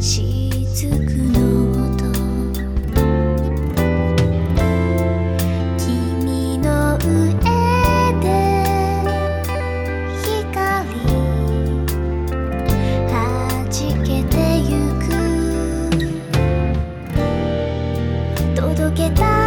しずくの音君の上で光はじけてゆく。届けた